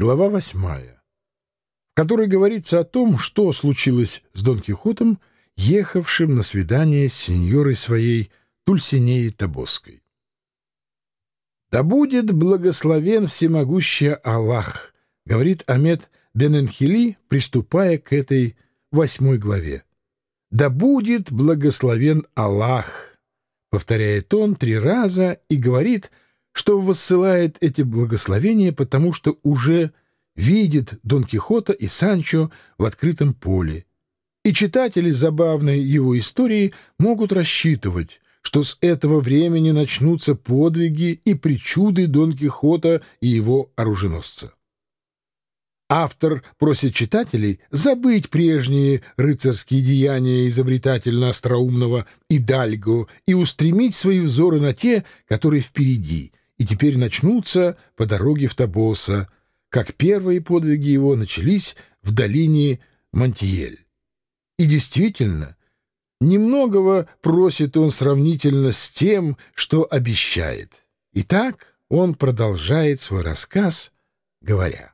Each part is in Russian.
Глава восьмая, в которой говорится о том, что случилось с Дон Кихотом, ехавшим на свидание с сеньорой своей Тульсинеей Табоской. «Да будет благословен всемогущий Аллах», — говорит Амед Бененхили, приступая к этой восьмой главе. «Да будет благословен Аллах», — повторяет он три раза и говорит, что воссылает эти благословения, потому что уже видит Дон Кихота и Санчо в открытом поле. И читатели забавной его истории могут рассчитывать, что с этого времени начнутся подвиги и причуды Дон Кихота и его оруженосца. Автор просит читателей забыть прежние рыцарские деяния изобретательно-остроумного Идальго и устремить свои взоры на те, которые впереди, и теперь начнутся по дороге в Табоса, как первые подвиги его начались в долине Монтиель. И действительно, немногого просит он сравнительно с тем, что обещает. Итак, он продолжает свой рассказ, говоря.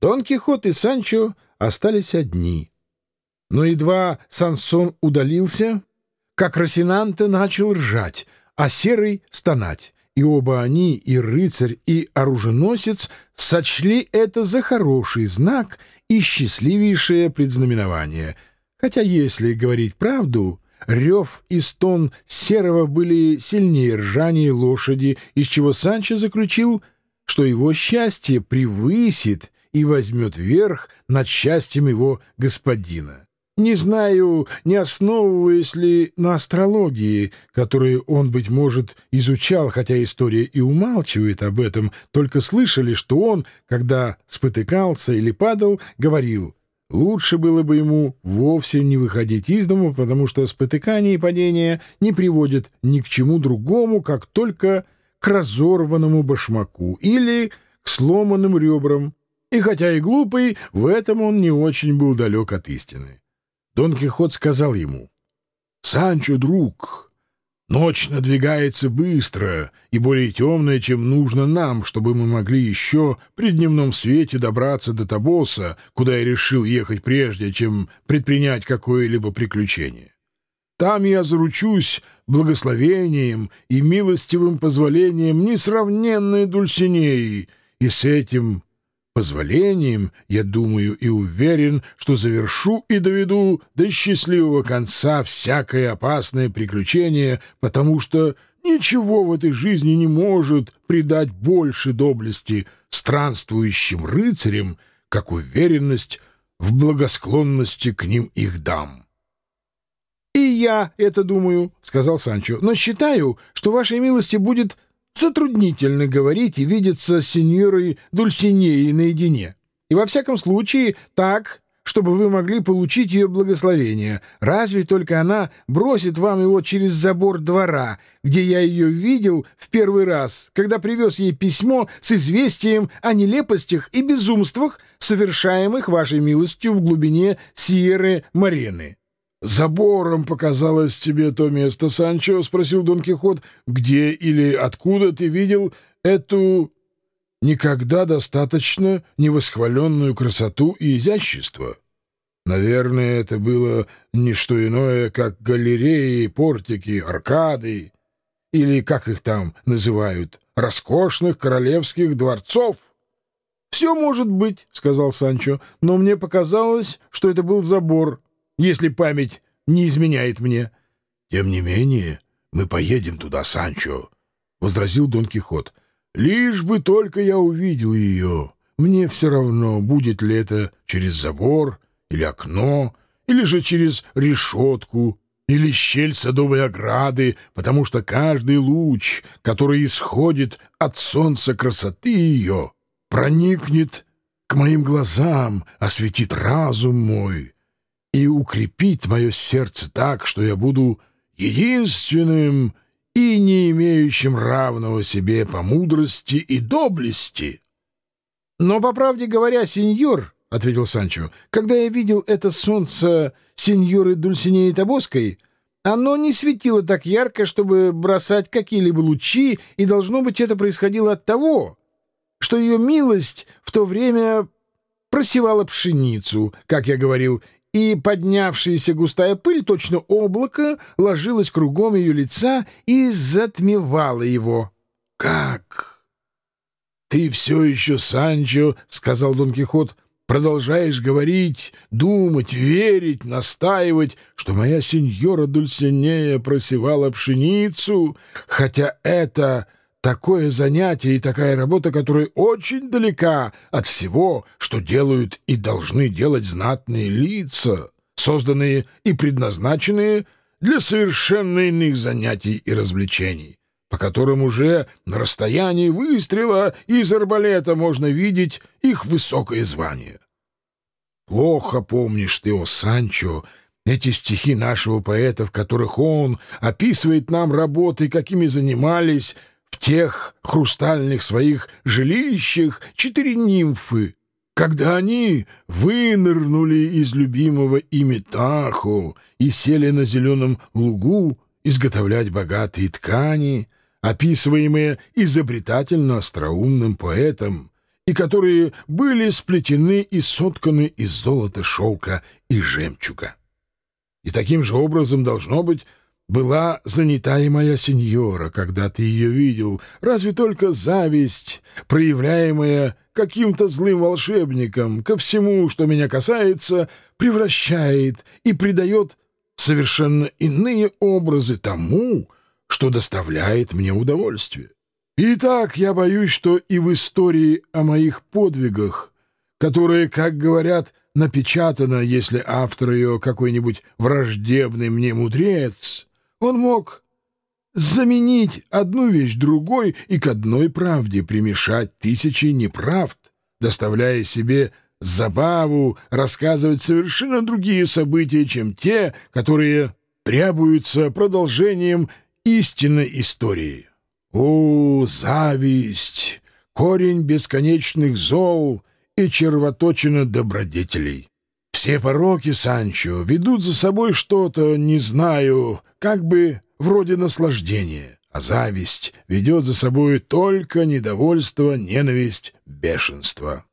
Дон Кихот и Санчо остались одни. Но едва Сансон удалился, как Росинанте начал ржать, а Серый — стонать, и оба они, и рыцарь, и оруженосец, сочли это за хороший знак и счастливейшее предзнаменование. Хотя, если говорить правду, рев и стон Серого были сильнее ржания лошади, из чего Санчо заключил, что его счастье превысит и возьмет верх над счастьем его господина. Не знаю, не основываясь ли на астрологии, которую он, быть может, изучал, хотя история и умалчивает об этом, только слышали, что он, когда спотыкался или падал, говорил «Лучше было бы ему вовсе не выходить из дома, потому что спотыкание и падение не приводят ни к чему другому, как только к разорванному башмаку или к сломанным ребрам, и хотя и глупый, в этом он не очень был далек от истины. Дон Кихот сказал ему, «Санчо, друг, ночь надвигается быстро и более темная, чем нужно нам, чтобы мы могли еще при дневном свете добраться до Табоса, куда я решил ехать прежде, чем предпринять какое-либо приключение. Там я заручусь благословением и милостивым позволением несравненной Дульсинеи, и с этим позволением, я думаю и уверен, что завершу и доведу до счастливого конца всякое опасное приключение, потому что ничего в этой жизни не может придать больше доблести странствующим рыцарям, как уверенность в благосклонности к ним их дам. — И я это думаю, — сказал Санчо, — но считаю, что вашей милости будет затруднительно говорить и видеться с сеньорой Дульсинеей наедине. И во всяком случае так, чтобы вы могли получить ее благословение. Разве только она бросит вам его через забор двора, где я ее видел в первый раз, когда привез ей письмо с известием о нелепостях и безумствах, совершаемых вашей милостью в глубине Сьерры Марены. «Забором показалось тебе то место, Санчо?» — спросил Дон Кихот. «Где или откуда ты видел эту никогда достаточно невосхваленную красоту и изящество?» Наверное, это было не что иное, как галереи, портики, аркады, или, как их там называют, роскошных королевских дворцов. — Все может быть, — сказал Санчо, — но мне показалось, что это был забор если память не изменяет мне. — Тем не менее, мы поедем туда, Санчо, — возразил Дон Кихот. — Лишь бы только я увидел ее. Мне все равно, будет ли это через забор или окно, или же через решетку, или щель садовой ограды, потому что каждый луч, который исходит от солнца красоты ее, проникнет к моим глазам, осветит разум мой, и укрепит мое сердце так, что я буду единственным и не имеющим равного себе по мудрости и доблести. — Но, по правде говоря, сеньор, — ответил Санчо, — когда я видел это солнце сеньоры Дульсинеи Табоской, оно не светило так ярко, чтобы бросать какие-либо лучи, и, должно быть, это происходило от того, что ее милость в то время просевала пшеницу, как я говорил, и поднявшаяся густая пыль, точно облако, ложилась кругом ее лица и затмевала его. — Как? Ты все еще, Санчо, — сказал Дон Кихот, — продолжаешь говорить, думать, верить, настаивать, что моя сеньора Дульсинея просевала пшеницу, хотя это такое занятие и такая работа, которая очень далека от всего, что делают и должны делать знатные лица, созданные и предназначенные для совершенно иных занятий и развлечений, по которым уже на расстоянии выстрела из арбалета можно видеть их высокое звание. Плохо помнишь ты, о Санчо, эти стихи нашего поэта, в которых он описывает нам работы, какими занимались в тех хрустальных своих жилищах четыре нимфы, когда они вынырнули из любимого ими Тахо и сели на зеленом лугу изготовлять богатые ткани, описываемые изобретательно остроумным поэтом, и которые были сплетены и сотканы из золота, шелка и жемчуга. И таким же образом должно быть была занята и моя сеньора, когда ты ее видел, разве только зависть, проявляемая каким-то злым волшебником ко всему, что меня касается, превращает и придает совершенно иные образы тому, что доставляет мне удовольствие. Итак, я боюсь, что и в истории о моих подвигах, которые, как говорят, напечатана, если автор ее какой-нибудь враждебный мне мудрец, он мог заменить одну вещь другой и к одной правде примешать тысячи неправд, доставляя себе забаву рассказывать совершенно другие события, чем те, которые требуются продолжением истинной истории. О, зависть! Корень бесконечных зол и червоточина добродетелей! Все пороки, Санчо, ведут за собой что-то, не знаю, как бы вроде наслаждения, а зависть ведет за собой только недовольство, ненависть, бешенство.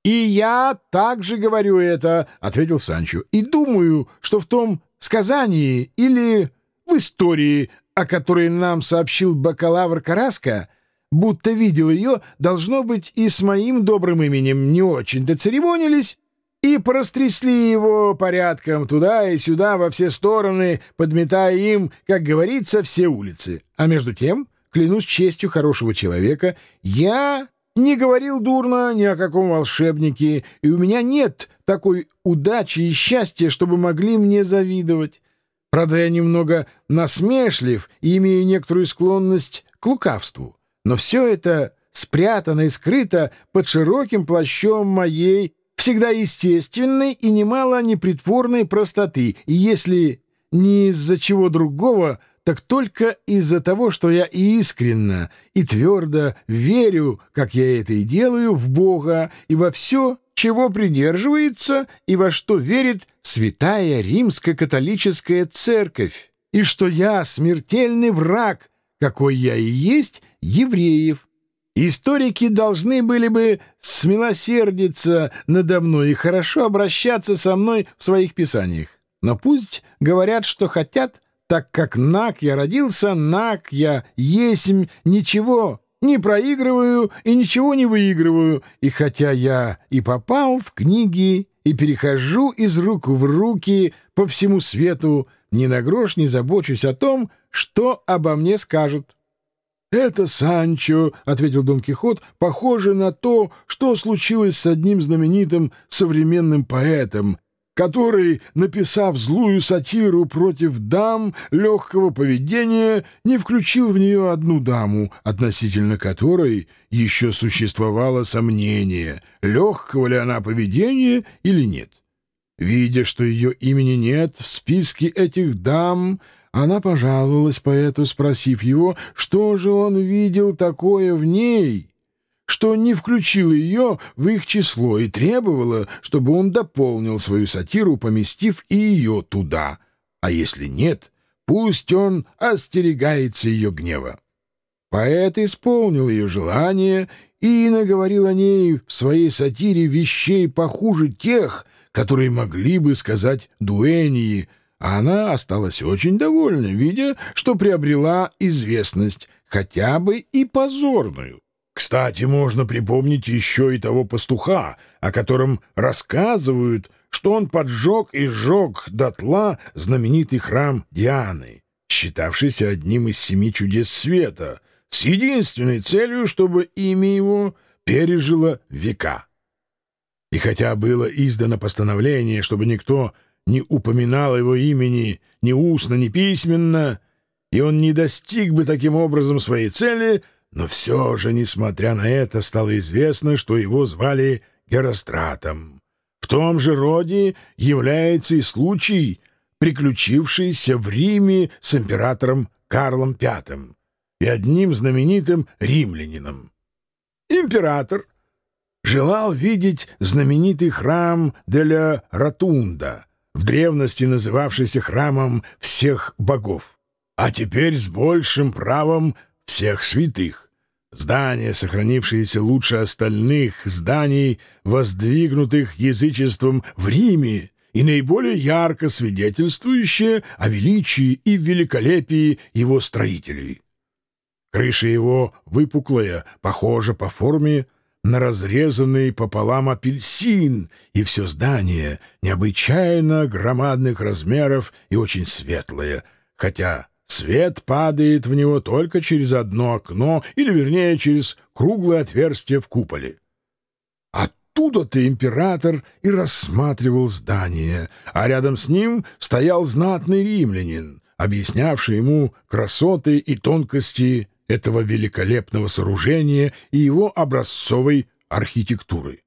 — И я также говорю это, — ответил Санчо, — и думаю, что в том сказании или в истории, о которой нам сообщил бакалавр Караска, будто видел ее, должно быть, и с моим добрым именем не очень-то церемонились, и прострясли его порядком туда и сюда во все стороны, подметая им, как говорится, все улицы. А между тем, клянусь честью хорошего человека, я не говорил дурно ни о каком волшебнике, и у меня нет такой удачи и счастья, чтобы могли мне завидовать. Правда, я немного насмешлив и имею некоторую склонность к лукавству, но все это спрятано и скрыто под широким плащом моей всегда естественной и немало непритворной простоты, и если не из-за чего другого, так только из-за того, что я искренно и твердо верю, как я это и делаю, в Бога и во все, чего придерживается и во что верит святая римско-католическая церковь, и что я смертельный враг, какой я и есть, евреев, Историки должны были бы смилосердиться надо мной и хорошо обращаться со мной в своих писаниях. Но пусть говорят, что хотят, так как наг я родился, наг я есмь, ничего не проигрываю и ничего не выигрываю, и хотя я и попал в книги и перехожу из рук в руки по всему свету, ни на грош не забочусь о том, что обо мне скажут. «Это Санчо», — ответил Дон Кихот, — «похоже на то, что случилось с одним знаменитым современным поэтом, который, написав злую сатиру против дам легкого поведения, не включил в нее одну даму, относительно которой еще существовало сомнение, легкого ли она поведения или нет. Видя, что ее имени нет в списке этих дам, — она пожаловалась поэту, спросив его, что же он видел такое в ней, что не включил ее в их число и требовала, чтобы он дополнил свою сатиру, поместив и ее туда, а если нет, пусть он остерегается ее гнева. Поэт исполнил ее желание и наговорил о ней в своей сатире вещей похуже тех, которые могли бы сказать дуэнии, она осталась очень довольна, видя, что приобрела известность, хотя бы и позорную. Кстати, можно припомнить еще и того пастуха, о котором рассказывают, что он поджег и сжег дотла знаменитый храм Дианы, считавшийся одним из семи чудес света, с единственной целью, чтобы имя его пережило века. И хотя было издано постановление, чтобы никто не упоминал его имени ни устно, ни письменно, и он не достиг бы таким образом своей цели, но все же, несмотря на это, стало известно, что его звали Геростратом. В том же роде является и случай, приключившийся в Риме с императором Карлом V и одним знаменитым римлянином. Император желал видеть знаменитый храм Деля Ротунда, в древности называвшийся храмом всех богов, а теперь с большим правом всех святых. Здание, сохранившееся лучше остальных зданий, воздвигнутых язычеством в Риме, и наиболее ярко свидетельствующее о величии и великолепии его строителей. Крыша его выпуклая, похожа по форме на разрезанный пополам апельсин, и все здание необычайно громадных размеров и очень светлое, хотя свет падает в него только через одно окно, или, вернее, через круглое отверстие в куполе. Оттуда-то император и рассматривал здание, а рядом с ним стоял знатный римлянин, объяснявший ему красоты и тонкости этого великолепного сооружения и его образцовой архитектуры.